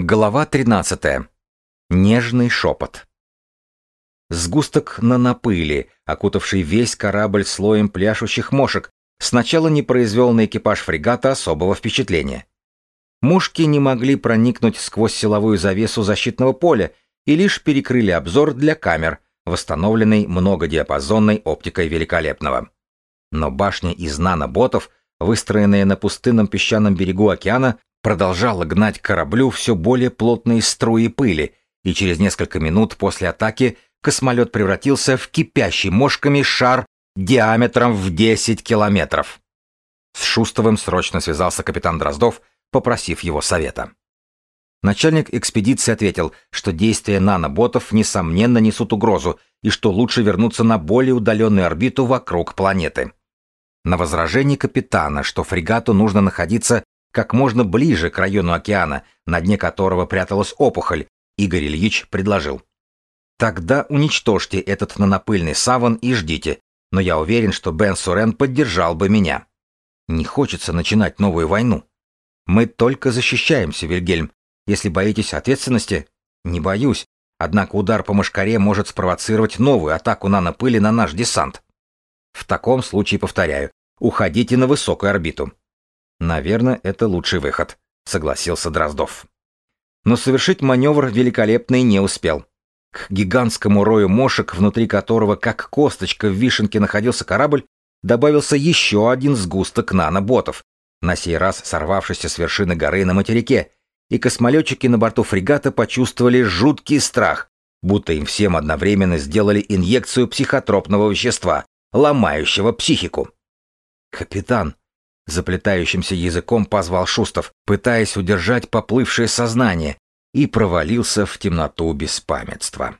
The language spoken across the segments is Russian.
Глава 13. Нежный шепот. Сгусток нанопыли, окутавший весь корабль слоем пляшущих мошек, сначала не произвел на экипаж фрегата особого впечатления. Мушки не могли проникнуть сквозь силовую завесу защитного поля и лишь перекрыли обзор для камер, восстановленной многодиапазонной оптикой великолепного. Но башня из наноботов, выстроенная на пустынном песчаном берегу океана, продолжала гнать к кораблю все более плотные струи пыли, и через несколько минут после атаки космолет превратился в кипящий мошками шар диаметром в 10 километров. С Шустовым срочно связался капитан Дроздов, попросив его совета. Начальник экспедиции ответил, что действия наноботов несомненно несут угрозу и что лучше вернуться на более удаленную орбиту вокруг планеты. На возражение капитана, что фрегату нужно находиться как можно ближе к району океана, на дне которого пряталась опухоль, Игорь Ильич предложил. Тогда уничтожьте этот нанопыльный саван и ждите, но я уверен, что Бен Сурен поддержал бы меня. Не хочется начинать новую войну. Мы только защищаемся, Вильгельм. Если боитесь ответственности, не боюсь. Однако удар по мошкаре может спровоцировать новую атаку нанопыли на наш десант. В таком случае, повторяю, уходите на высокую орбиту. Наверное, это лучший выход, согласился Дроздов. Но совершить маневр великолепный не успел. К гигантскому рою мошек, внутри которого, как косточка в вишенке, находился корабль, добавился еще один сгусток наноботов, на сей раз сорвавшийся с вершины горы на материке, и космолетчики на борту фрегата почувствовали жуткий страх, будто им всем одновременно сделали инъекцию психотропного вещества, ломающего психику. «Капитан», Заплетающимся языком позвал Шустов, пытаясь удержать поплывшее сознание, и провалился в темноту беспамятства.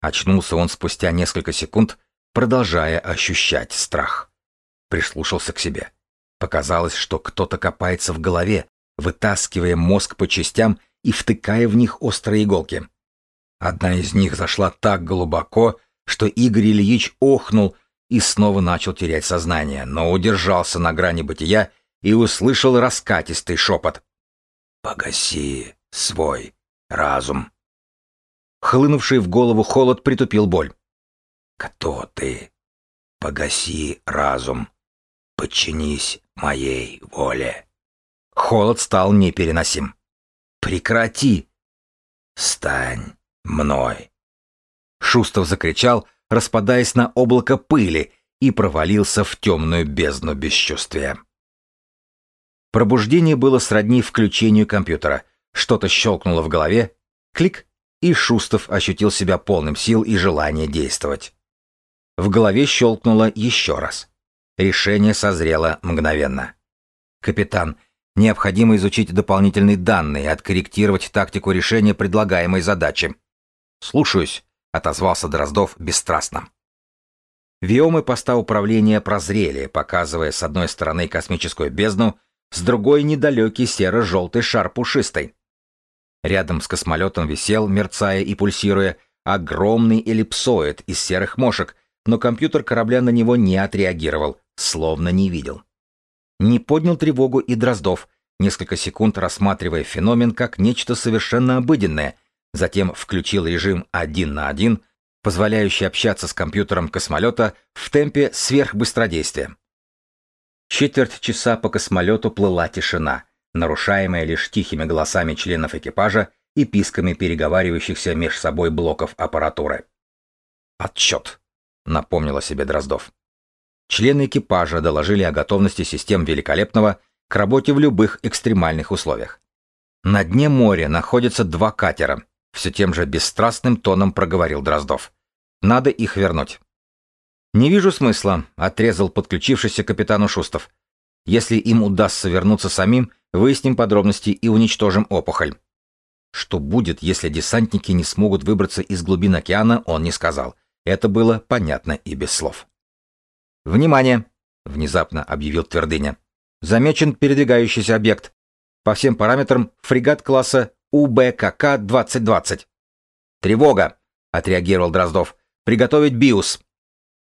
Очнулся он спустя несколько секунд, продолжая ощущать страх. Прислушался к себе. Показалось, что кто-то копается в голове, вытаскивая мозг по частям и втыкая в них острые иголки. Одна из них зашла так глубоко, что Игорь Ильич охнул и снова начал терять сознание, но удержался на грани бытия и услышал раскатистый шепот. «Погаси свой разум». Хлынувший в голову холод притупил боль. «Кто ты? Погаси разум. Подчинись моей воле». Холод стал непереносим. «Прекрати!» «Стань мной!» Шустов закричал, распадаясь на облако пыли, и провалился в темную бездну бесчувствия. Пробуждение было сродни включению компьютера. Что-то щелкнуло в голове, клик, и Шустов ощутил себя полным сил и желания действовать. В голове щелкнуло еще раз. Решение созрело мгновенно. «Капитан, необходимо изучить дополнительные данные и откорректировать тактику решения предлагаемой задачи». «Слушаюсь», отозвался Дроздов бесстрастно. Виомы поста управления прозрели, показывая с одной стороны космическую бездну, с другой недалекий серо-желтый шар пушистый. Рядом с космолетом висел, мерцая и пульсируя, огромный эллипсоид из серых мошек, но компьютер корабля на него не отреагировал, словно не видел. Не поднял тревогу и Дроздов, несколько секунд рассматривая феномен как нечто совершенно обыденное, Затем включил режим один на один, позволяющий общаться с компьютером космолета в темпе сверхбыстродействия. Четверть часа по космолету плыла тишина, нарушаемая лишь тихими голосами членов экипажа и писками переговаривающихся меж собой блоков аппаратуры. «Отчет», — напомнила себе Дроздов. Члены экипажа доложили о готовности систем Великолепного к работе в любых экстремальных условиях. На дне моря находятся два катера, все тем же бесстрастным тоном проговорил Дроздов. Надо их вернуть. Не вижу смысла, отрезал подключившийся капитану Шустов. Если им удастся вернуться самим, выясним подробности и уничтожим опухоль. Что будет, если десантники не смогут выбраться из глубин океана, он не сказал. Это было понятно и без слов. «Внимание!» — внезапно объявил Твердыня. «Замечен передвигающийся объект. По всем параметрам фрегат класса УБКК-2020. «Тревога!» — отреагировал Дроздов. «Приготовить БИУС!»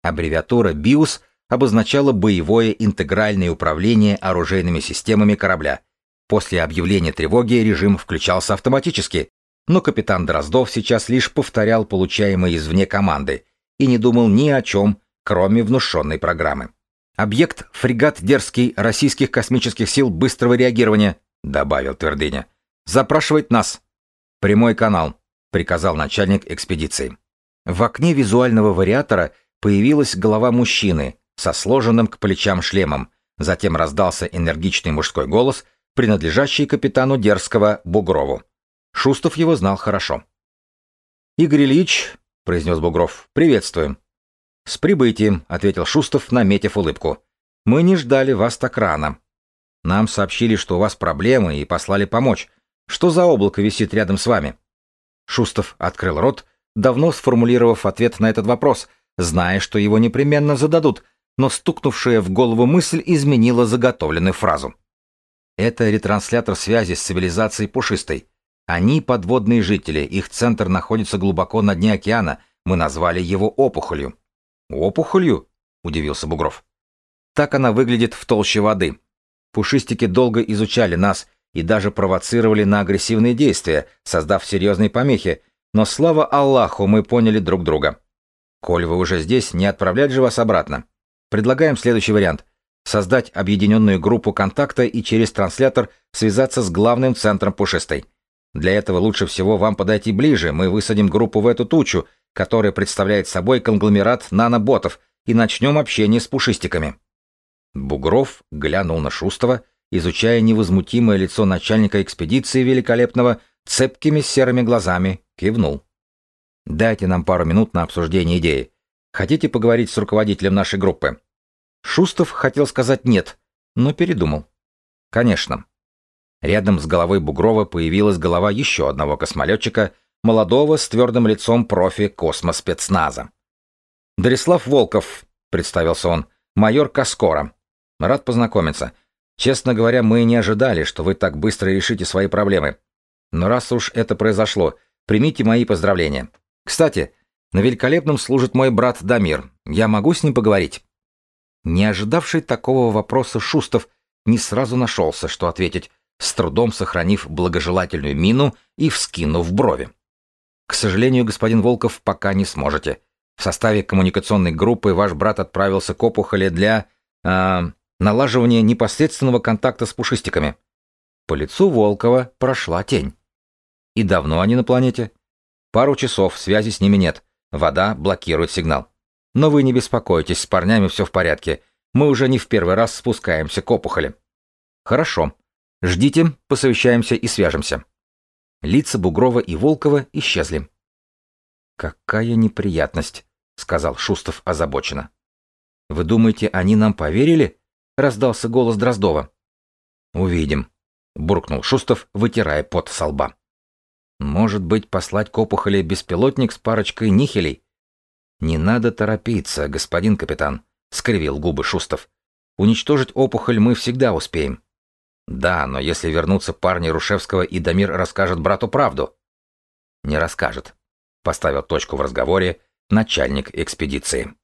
Аббревиатура БИУС обозначала боевое интегральное управление оружейными системами корабля. После объявления тревоги режим включался автоматически, но капитан Дроздов сейчас лишь повторял получаемые извне команды и не думал ни о чем, кроме внушенной программы. «Объект — фрегат «Дерзкий» российских космических сил быстрого реагирования», — добавил Твердыня. «Запрашивает нас». «Прямой канал», — приказал начальник экспедиции. В окне визуального вариатора появилась голова мужчины со сложенным к плечам шлемом, затем раздался энергичный мужской голос, принадлежащий капитану Дерзкого Бугрову. Шустов его знал хорошо. «Игорь Ильич», — произнес Бугров, — «приветствуем». «С прибытием», — ответил Шустов, наметив улыбку. «Мы не ждали вас так рано. Нам сообщили, что у вас проблемы, и послали помочь. Что за облако висит рядом с вами?» Шустов открыл рот, давно сформулировав ответ на этот вопрос, зная, что его непременно зададут, но стукнувшая в голову мысль изменила заготовленную фразу. Это ретранслятор связи с цивилизацией пушистой. Они подводные жители, их центр находится глубоко на дне океана, мы назвали его опухолью. Опухолью? Удивился Бугров. Так она выглядит в толще воды. Пушистики долго изучали нас и даже провоцировали на агрессивные действия, создав серьезные помехи, но слава Аллаху мы поняли друг друга. Коль вы уже здесь, не отправлять же вас обратно. Предлагаем следующий вариант. Создать объединенную группу контакта и через транслятор связаться с главным центром пушистой. Для этого лучше всего вам подойти ближе, мы высадим группу в эту тучу, которая представляет собой конгломерат наноботов, и начнем общение с пушистиками. Бугров глянул на Шустова, изучая невозмутимое лицо начальника экспедиции великолепного цепкими серыми глазами, кивнул. «Дайте нам пару минут на обсуждение идеи. Хотите поговорить с руководителем нашей группы?» Шустов хотел сказать «нет», но передумал. «Конечно. Рядом с головой Бугрова появилась голова еще одного космолетчика, молодого с твердым лицом профи космоспецназа. «Дарислав Волков», — представился он, — «майор Каскора. Рад познакомиться. Честно говоря, мы не ожидали, что вы так быстро решите свои проблемы. Но раз уж это произошло, примите мои поздравления. Кстати, на великолепном служит мой брат Дамир. Я могу с ним поговорить?» Не ожидавший такого вопроса Шустов не сразу нашелся, что ответить, с трудом сохранив благожелательную мину и вскинув брови. К сожалению, господин Волков, пока не сможете. В составе коммуникационной группы ваш брат отправился к опухоли для э, налаживания непосредственного контакта с пушистиками. По лицу Волкова прошла тень. И давно они на планете? Пару часов, связи с ними нет. Вода блокирует сигнал. Но вы не беспокойтесь, с парнями все в порядке. Мы уже не в первый раз спускаемся к опухоли. Хорошо. Ждите, посовещаемся и свяжемся. Лица Бугрова и Волкова исчезли. «Какая неприятность», — сказал Шустов озабоченно. «Вы думаете, они нам поверили?» — раздался голос Дроздова. «Увидим», — буркнул Шустов, вытирая пот со лба. «Может быть, послать к опухоли беспилотник с парочкой нихелей?» «Не надо торопиться, господин капитан», — скривил губы Шустов. «Уничтожить опухоль мы всегда успеем. Да, но если вернутся парни Рушевского и Дамир расскажет брату правду. Не расскажет. Поставил точку в разговоре начальник экспедиции.